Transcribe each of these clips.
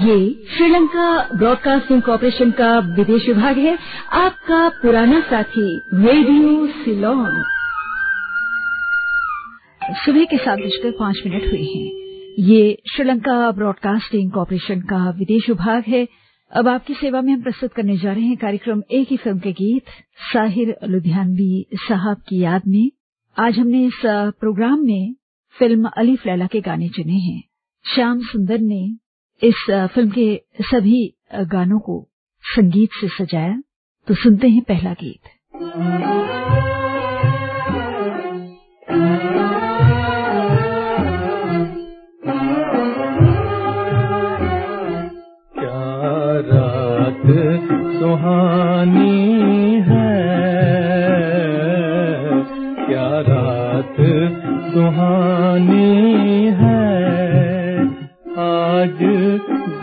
ये Sri Lanka broadcasting corporation का विदेश विभाग है। आपका पुराना साथी, रेडियो सिलोन। सुबह के सात बजकर पाँच मिनट हुए हैं। ये श्रीलंका ब्रॉडकास्टिंग कॉरपोरेशन का विदेश विभाग है। अब आपकी सेवा में हम प्रस्तुत करने जा रहे हैं कार्यक्रम एक ही फ़िल्म के गीत, साहिर लुधियानवी साहब की याद में। आज हमने इस प्रोग्राम में फ़िल्म अली लैला के गाने चुने हैं। श्याम सुंदर ने इस फ़िल्म के सभी गानों को संगीत से सजाया तो सुनते हैं पहला गीत।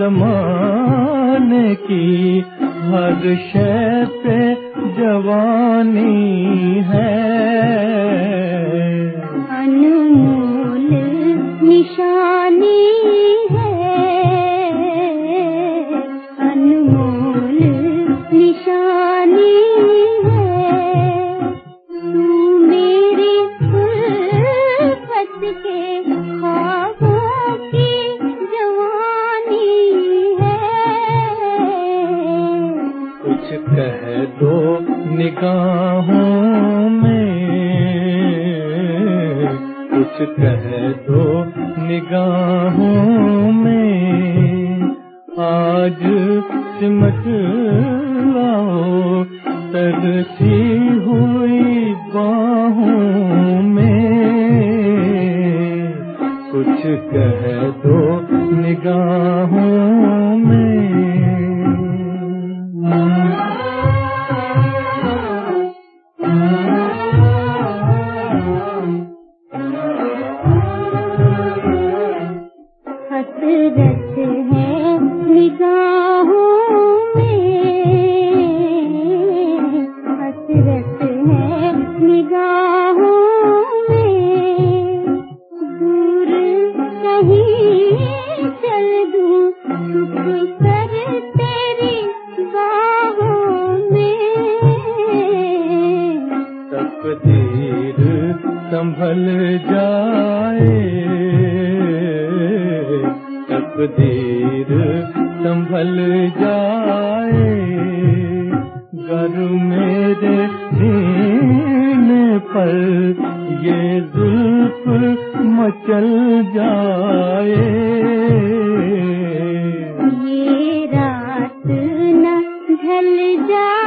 जमाने की हर शय पे जवानी है। हंस चलजा मेर जल जा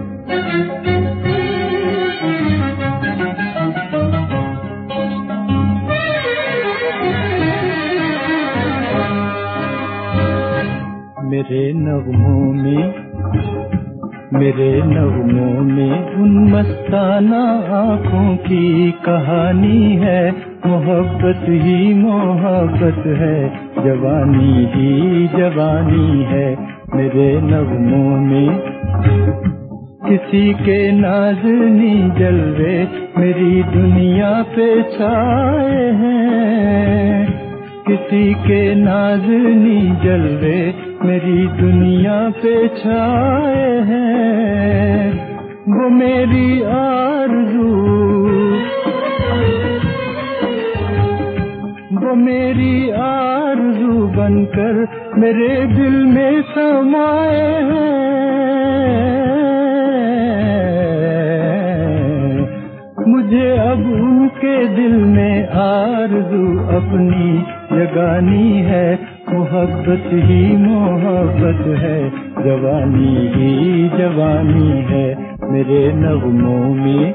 मेरे नगमों में, मेरे नगमों में उन मस्ताना आँखों की कहानी है। मोहब्बत ही मोहब्बत है, जवानी ही जवानी है। मेरे नगमों में किसी के नाजनी जलवे मेरी दुनिया पे छाए हैं। किसी के नाजनी जलवे मेरी दुनिया पे छाए हैं, वो मेरी आरज़ू। वो मेरी आरज़ू बनकर मेरे दिल में समाए हैं। मुझे अब उनके दिल में आरज़ू अपनी जगानी है। मोहब्बत ही मोहब्बत है। जवानी ही जवानी है मेरे नगमों में।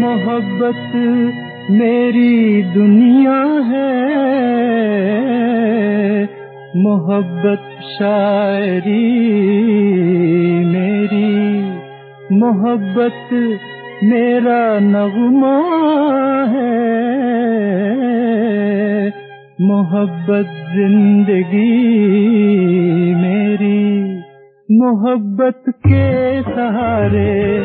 मोहब्बत मेरी दुनिया है। मोहब्बत शायरी मेरी। मोहब्बत मेरा नगमा है। मोहब्बत ज़िंदगी मेरी, मोहब्बत के सहारे।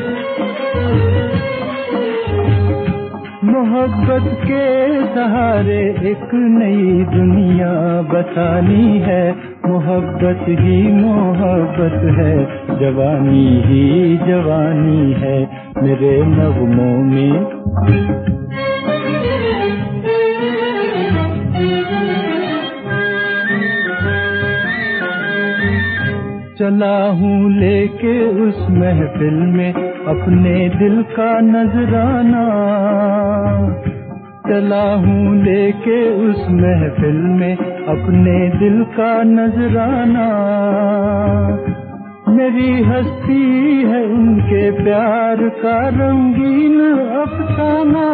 मोहब्बत के सहारे एक नई दुनिया बतानी है। मोहब्बत ही मोहब्बत है, जवानी ही जवानी है, मेरे नगमों में। चला हूँ लेके उस महफिल में, अपने दिल का नजराना। चला हूँ लेके उस महफिल में अपने दिल का नजराना। मेरी हस्ती है उनके प्यार का रंगीन अफसाना।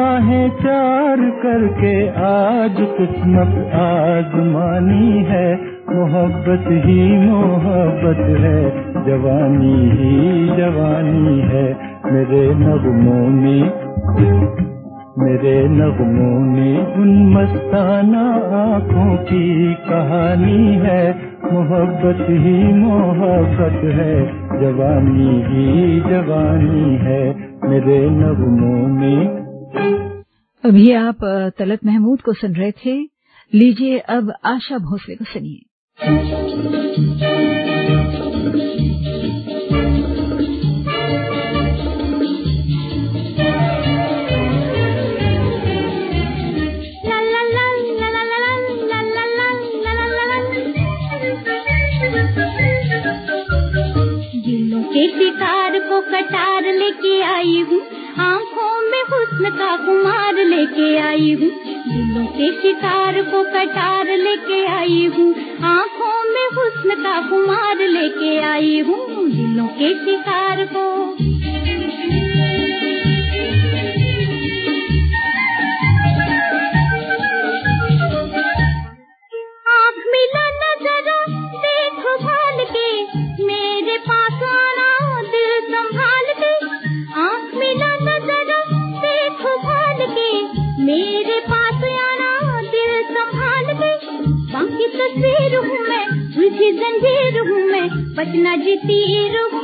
निगाहें चार करके आज किस्मत आजमानी है। मोहब्बत ही मोहब्बत है, जवानी ही जवानी है। मेरे नगमों में मेरे नगमों में उन मस्ताना आँखों की कहानी है। मोहब्बत ही मोहब्बत है, जवानी ही जवानी है। मेरे नगमों में अभी आप तलत महमूद को सुन रहे थे। लीजिए अब आशा भोसले को सुनिए। के कटार लेके आई हूँ हुस्न का कुमार लेके आई हूँ। दिलों के शिकार को कटार लेके आई हूँ। आँखों में हुस्न का कुमार लेके आई हूँ। दिलों के शिकार को उलझी जंजीर हूँ मैं, बचना जी तीर हूँ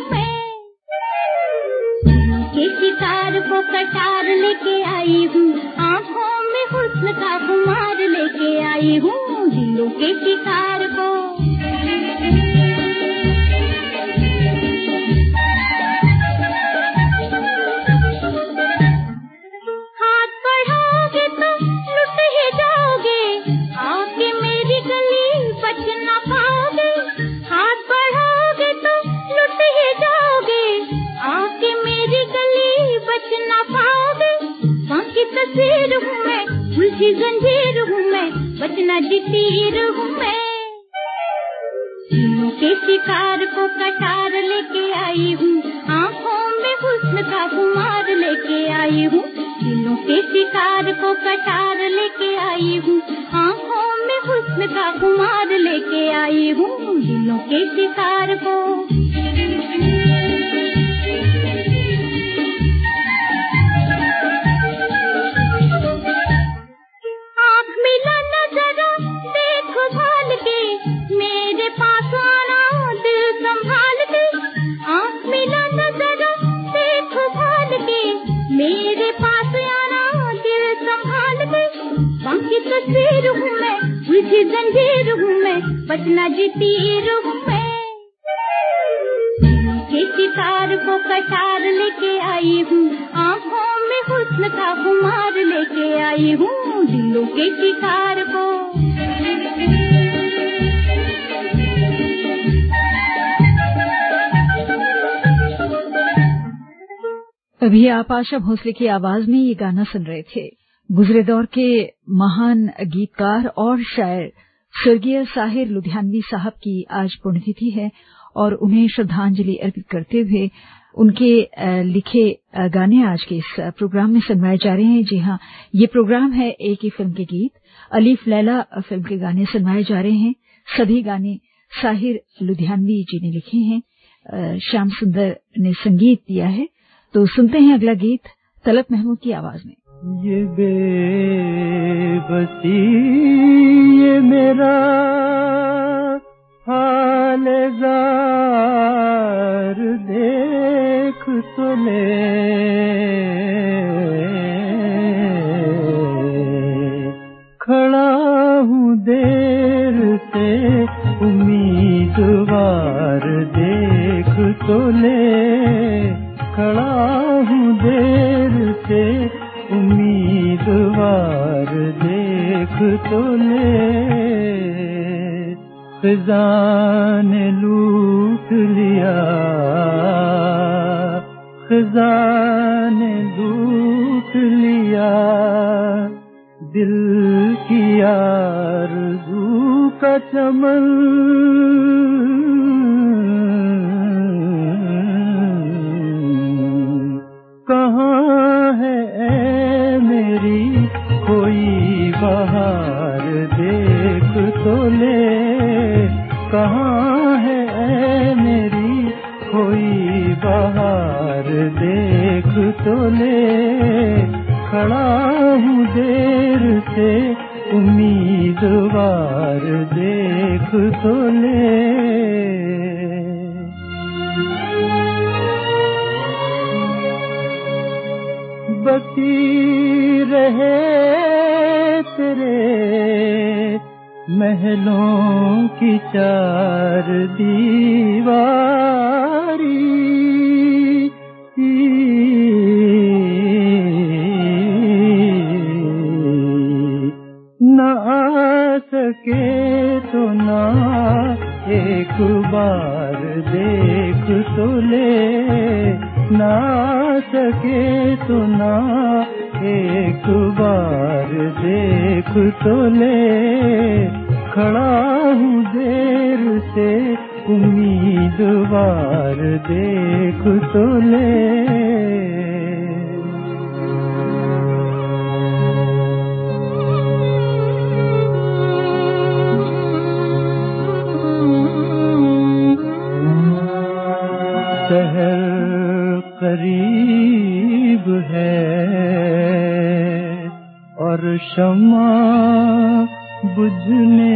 के शिकार को कटार लेके आई हूँ, आँखों में हुस्न का कुमार लेके आई हूँ। दिलों के शिकार आई हूँ। आँखों में हुस्न का कुमार लेके आई हूँ। दिलों के शिकार को कटार लेके आई हूँ। आँखों में हुस्न का कुमार लेके आई हूँ। दिलों के शिकार को फिर हूँ मैं। बचना को कटार लेके आई हूँ, आँखों में हुस्न का कुमार लेके आई हूँ, दिलों के शिकार को। अभी आप आशा भोसले की आवाज़ में ये गाना सुन रहे थे। गुजरे दौर के महान गीतकार और शायर स्वर्गीय साहिर लुधियानवी साहब की आज पुण्यतिथि है और उन्हें श्रद्धांजलि अर्पित करते हुए उनके लिखे गाने आज के इस प्रोग्राम में सुनवाए जा रहे हैं। जी हाँ ये प्रोग्राम है एक ही फ़िल्म के गीत। अलीफ लैला फ़िल्म के गाने सुनवाए जा रहे हैं। सभी गाने साहिर लुधियानवी जी ने लिखे हैं। श्याम सुंदर ने संगीत दिया है। तो सुनते हैं अगला गीत। तलत महमूद की आवाज़ में। ये बेबसी, ये मेरा हाल जार देख तो ले। खड़ा हूँ देर से, उम्मीदवार देख तो ले। खड़ा हूँ देर से उम्मीदवार देख तो ले। खजान लूट लिया। खजान लूट लिया। दिल की आरज़ू का चमन। तो खड़ा हूँ देर से, उम्मीदवार देख तो बसी रहे तेरे महलों की चार दीवारी। सके तो ना एक बार देख तो ले। ना सके तो ना एक बार देख तो ले। खड़ा हूँ देर से, उम्मीदवार देख तो ले। और शमा बुझने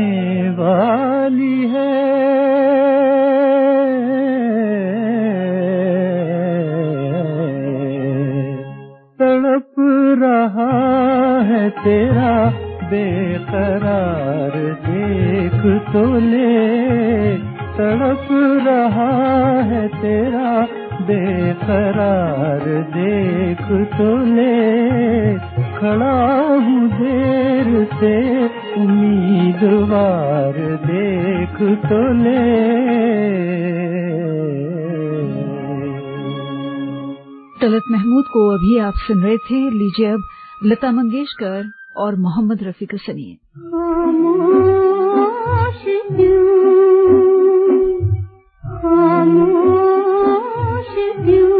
उम्मीदवार देख तो ले। तलत महमूद को अभी आप सुन रहे थे लीजिए अब लता मंगेशकर और मोहम्मद रफी का सुनिए खामोश क्यों?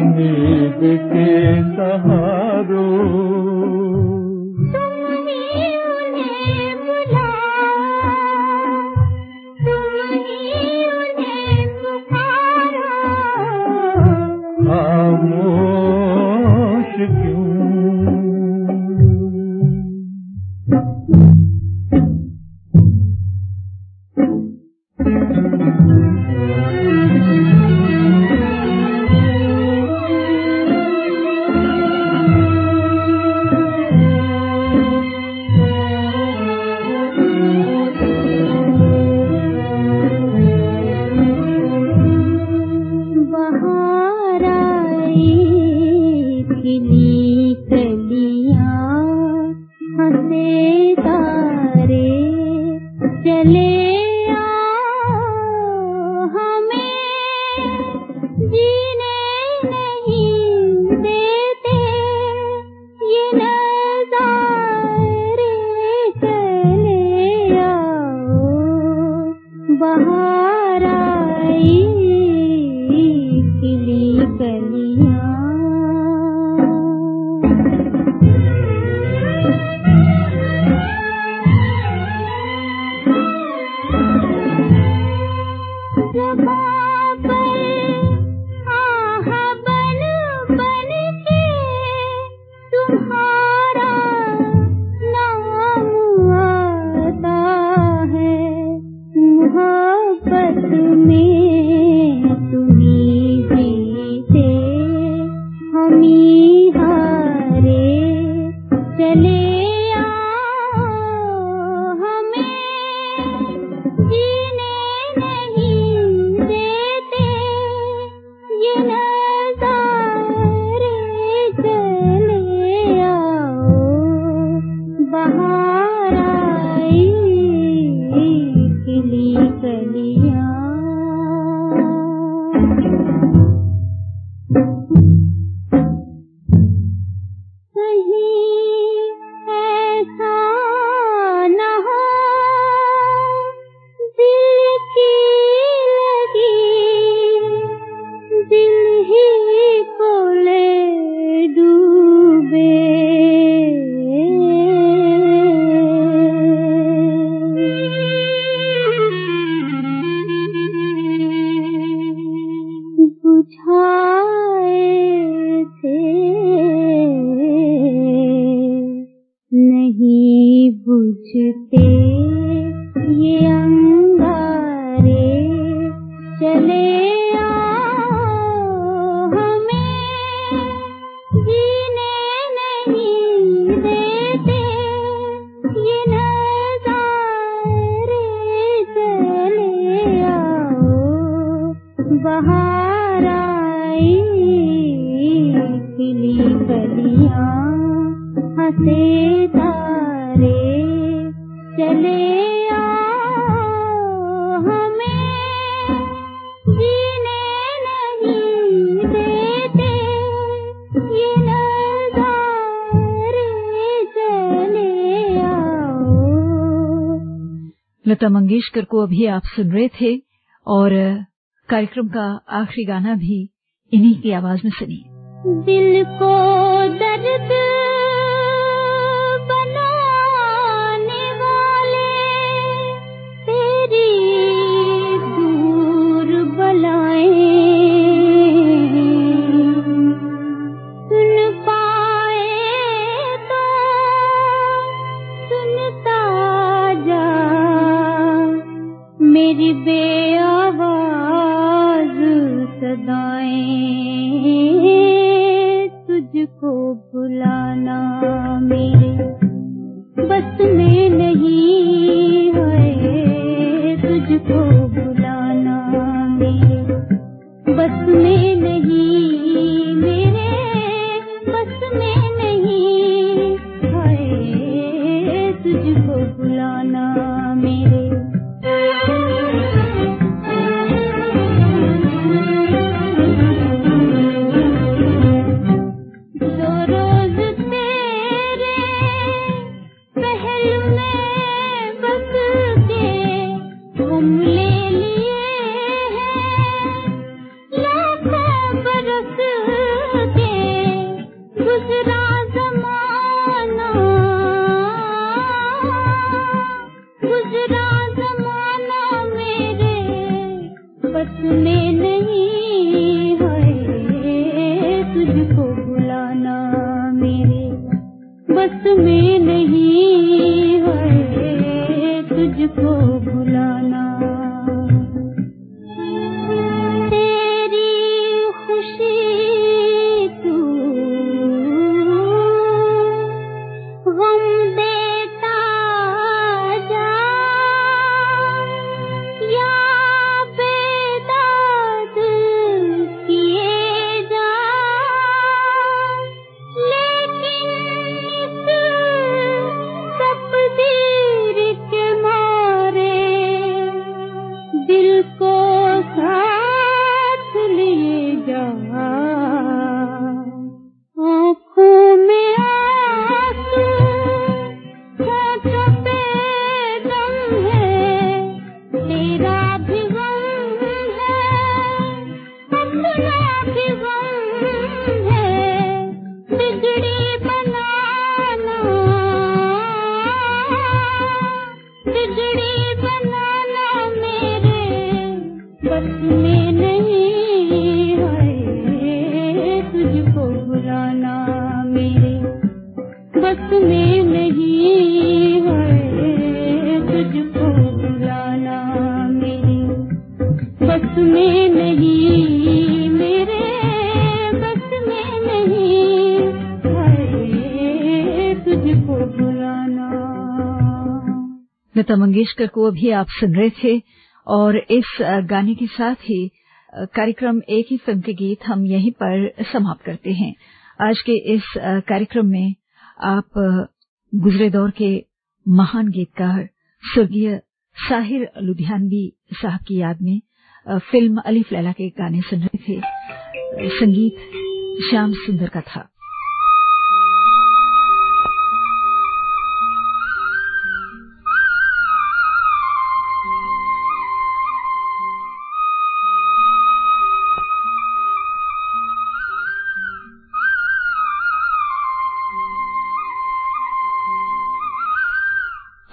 उम्मीद के सहारो 你。你 लता मंगेशकर को अभी आप सुन रहे थे और कार्यक्रम का आखिरी गाना भी इन्हीं की आवाज़ में सुनी दिल को दर्द Mulher que vai. मंगेशकर को अभी आप सुन रहे थे और इस गाने के साथ ही कार्यक्रम एक ही फ़िल्म के गीत हम यहीं पर समाप्त करते हैं। आज के इस कार्यक्रम में आप गुजरे दौर के महान गीतकार स्वर्गीय साहिर लुधियानवी साहब की याद में फ़िल्म अलीफ लैला के गाने सुन रहे थे। संगीत श्याम सुंदर का था।